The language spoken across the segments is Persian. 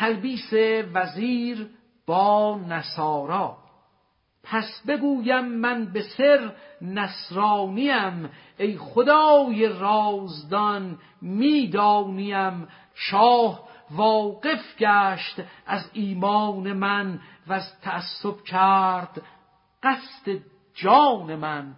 تلبیس وزیر با نصارا. پس بگویم من به سر نصرانیم. ای خدای رازدان می‌دانیم شاه واقف گشت از ایمان من و از تعصب کرد قصد جان من.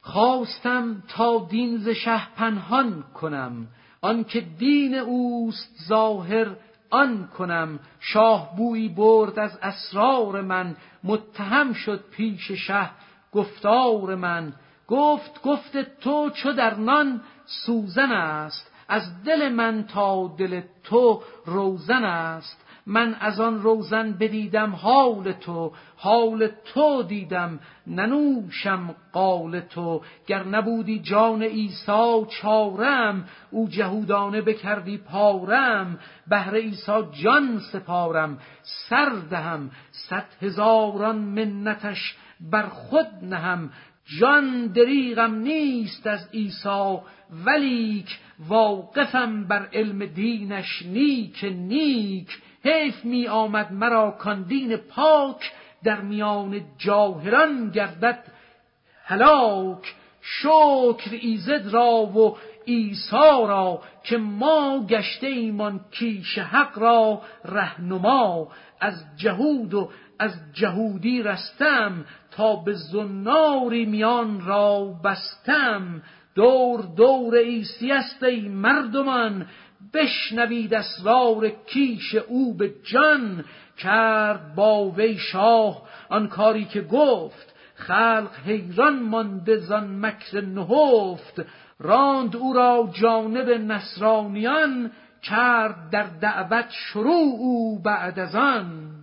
خواستم تا دین ز شه پنهان کنم. آنکه دین اوست ظاهر آن کنم شاه بویی برد از اسرار من متهم شد پیش شه گفتار من. گفت گفت تو چو در نان سوزن است از دل من تا دل تو روزن است. من از آن روزن بدیدم حال تو حال تو دیدم ننوشم قال تو. گر نبودی جان عیسی چارم. او جهودانه بکردی پارم. بهر عیسی جان سپارم. سر دهم. صد هزاران منتش بر خود نهم. جان دریغم نیست از عیسی ولیک واقفم بر علم دینش نیک نیک. حیف می آمد مرا کان دین پاک در میان جاهران گردد هلاک. شکر ایزد را و ایسا را که ما گشته ایمان کیش حق را رهنما. از جهود و از جهودی رستم تا به زناری میان را بستم. دور دور عیسی است ای مردمان بشنوید اسرار کیش او به جان. کرد با وی شاه آن کاری که گفت. خلق حیران مانده زان مکر نهفت. راند او را جانب نصرانیان. کرد در دعوت شروع او بعد از آن.